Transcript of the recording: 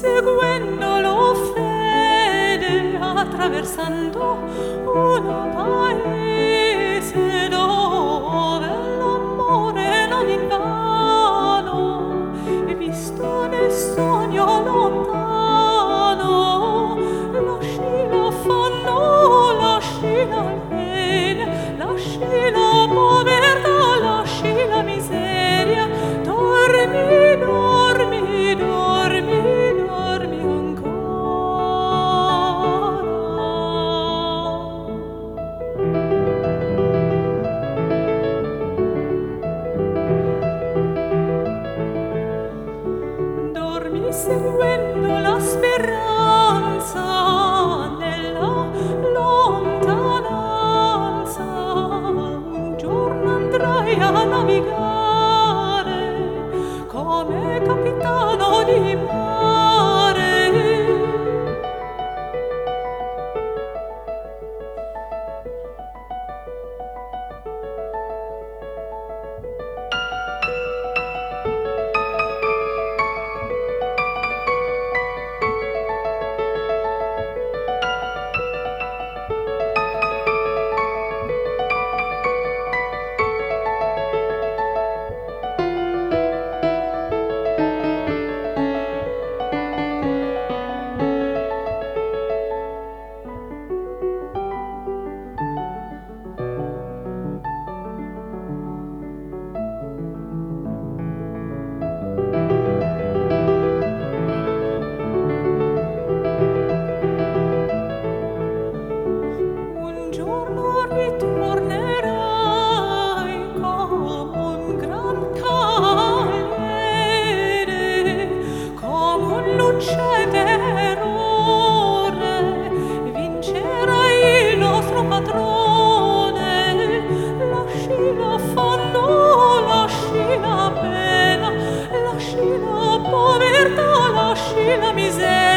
seguendo lo fede attraversando una parte dormi seguendo la speranza nella lontananza. Un giorno andrai a navigare come capitano di la miséria